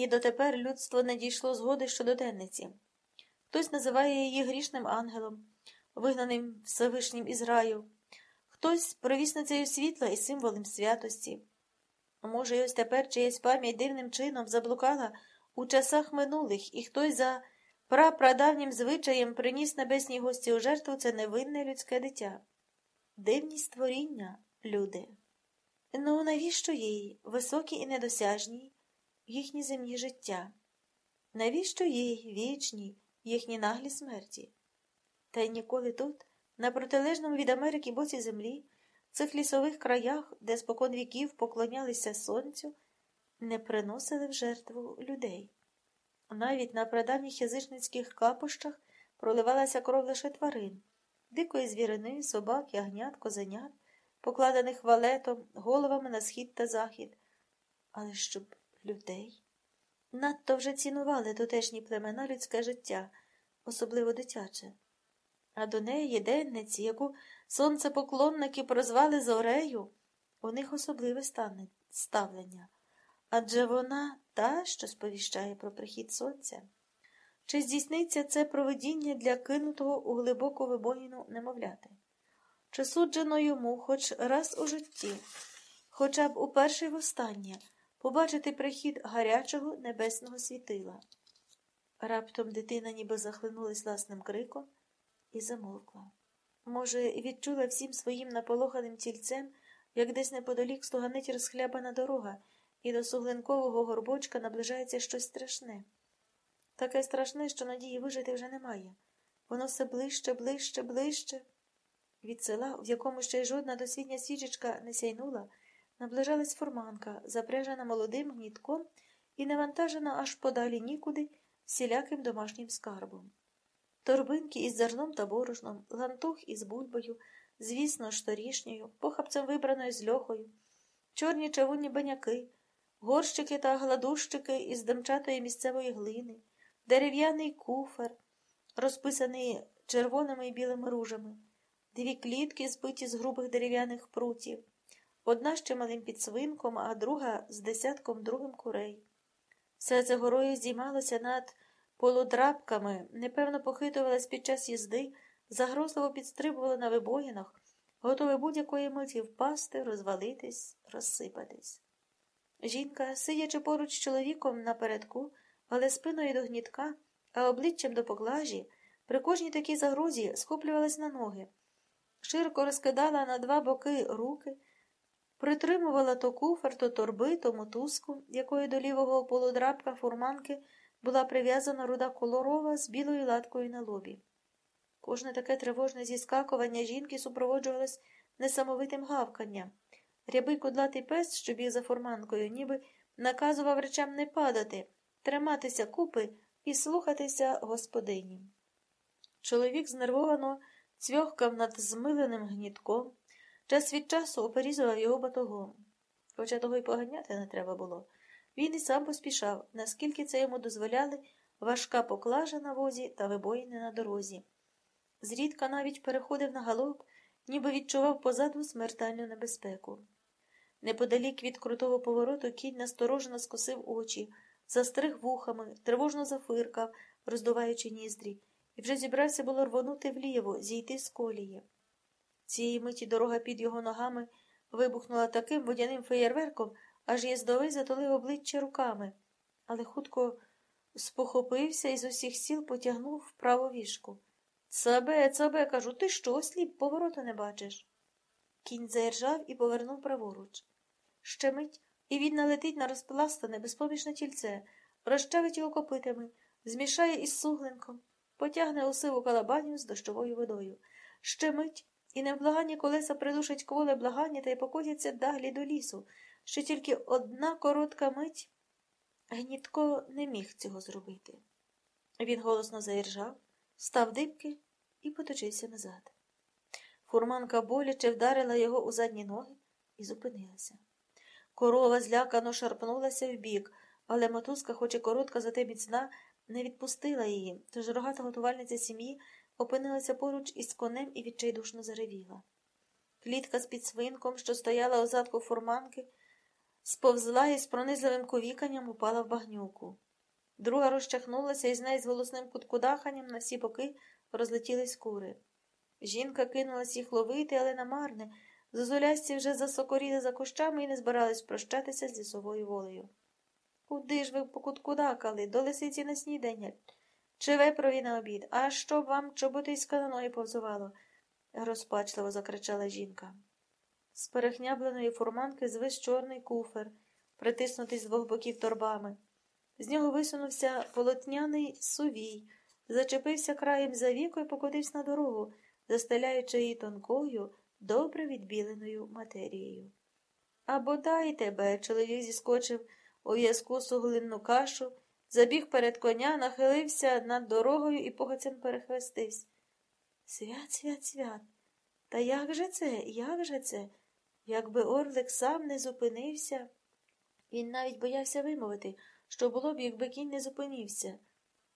І дотепер людство не дійшло згоди щодо денниці. Хтось називає її грішним ангелом, вигнаним Всевишнім із раю, хтось провісницею світла і символом святості. Може, й ось тепер чиясь пам'ять дивним чином заблукала у часах минулих, і хтось за прапрадавнім звичаєм приніс небесній гості у жертву це невинне людське дитя. Дивні створіння, люди. Ну, навіщо їй, високі і недосяжні, їхні земні життя? Навіщо їй вічні, їхні наглі смерті? Та й ніколи тут, на протилежному від Америки боці землі, в цих лісових краях, де спокон віків поклонялися сонцю, не приносили в жертву людей. Навіть на прадавніх язичницьких капущах проливалася кров лише тварин, дикої звірини, собак, ягнят, козенят, покладених валетом, головами на схід та захід. Але щоб людей надто вже цінували тутешні племена людське життя, особливо дитяче. А до неї денниці, яку сонцепоклонники прозвали Зорею, у них особливе ставлення. Адже вона та, що сповіщає про прихід сонця. Чи здійсниться це проведіння для кинутого у глибоку вибоїну немовляти? Чи суджено йому хоч раз у житті, хоча б уперше й востаннє, побачити прихід гарячого небесного світила? Раптом дитина ніби захлинулась власним криком і замовкла. Може, відчула всім своїм наполоханим тільцем, як десь неподалік стуганить розхлябана дорога, і до суглинкового горбочка наближається щось страшне. Таке страшне, що надії вижити вже немає. Воно все ближче, ближче, ближче. Від села, в якому ще й жодна досвідня свічечка не сяйнула, наближалась фурманка, запряжена молодим гнітком і навантажена аж подалі нікуди всіляким домашнім скарбом. Торбинки із зерном та борошном, лантух із бульбою, звісно, шторішньою, похапцем вибраною з льохою, чорні чавунні баняки, горщики та гладущики із демчатої місцевої глини, дерев'яний куфер, розписаний червоними і білими ружами, дві клітки, збиті з грубих дерев'яних прутів, одна ще малим підсвинком, а друга з десятком другим курей. Все це горою здіймалося над полудрабками, непевно похитувалась під час їзди, загрозливо підстрибувала на вибоїнах, готове будь-якої миті впасти, розвалитись, розсипатись. Жінка, сидячи поруч з чоловіком напередку, але спиною до гнітка, а обличчям до поклажі, при кожній такій загрозі схоплювалась на ноги, широко розкидала на два боки руки, притримувала то куфер, то торби, то мотузку, якою до лівого полудрабка фурманки була прив'язана руда колорова з білою латкою на лобі. Кожне таке тривожне зіскакування жінки супроводжувалось несамовитим гавканням. Рябий кудлатий пес, що біг за фурманкою, ніби наказував речам не падати, триматися купи і слухатися господині. Чоловік знервовано цвьохкав над змиленим гнітком, час від часу оперізував його батогом. Хоча того й поганяти не треба було. Він і сам поспішав, наскільки це йому дозволяли важка поклажа на возі та вибоїни на дорозі. Зрідка навіть переходив на галоп, ніби відчував позаду смертельну небезпеку. Неподалік від крутого повороту кінь насторожено скосив очі, застриг вухами, тривожно зафиркав, роздуваючи ніздрі, і вже зібрався було рвонути вліво, зійти з колії. Цієї миті дорога під його ногами вибухнула таким водяним феєрверком, аж їздовий затулив обличчя руками, але хутко спохопився і з усіх сіл потягнув вправо вішку. Цабе, цабе, кажу, ти що, сліп, повороту не бачиш? Кінь заіржав і повернув праворуч. Ще мить, і він налетить на розпластане, безпомічне тільце, розчавить його копитами, змішає із суглинком, потягне у сиву калабаню з дощовою водою. Ще мить, і невблаганні колеса придушать кволе благання та й покотяться даглі до лісу, що тільки одна коротка мить. Гнітко не міг цього зробити. Він голосно заіржав, став дибки і поточився назад. Фурманка боляче вдарила його у задні ноги і зупинилася. Корова злякано шарпнулася вбік, але мотузка, хоч і коротка, зате міцна, не відпустила її, тож рогата готувальниця сім'ї опинилася поруч із конем і відчайдушно заревіла. Клітка з підсвинком, що стояла у задку фурманки, сповзла і з пронизливим ковіканням упала в багнюку. Друга розчахнулася і з неї з голосним куткудаханням на всі боки розлетілись кури. Жінка кинулась їх ловити, але намарне. Зозулясті вже засокоріли за кущами і не збирались прощатися з лісовою волею. Куди ж ви покуткудакали? До лисиці на снідання? Чи вепрові на обід? А щоб вам чоботиська на ноги повзувало? розпачливо закричала жінка. З перехнябленої фурманки звис чорний куфер, притиснутий з двох боків торбами. З нього висунувся полотняний сувій, зачепився краєм за віко і покотився на дорогу, застеляючи її тонкою, добре відбіленою матерією. А бодай тебе, чоловік зіскочив у в'язку суглинну кашу, забіг перед коня, нахилився над дорогою і погоцем перехрестився. Свят, свят, свят. Та як же це, як же це? Якби Орлик сам не зупинився, він навіть боявся вимовити, що було б, якби кінь не зупинився.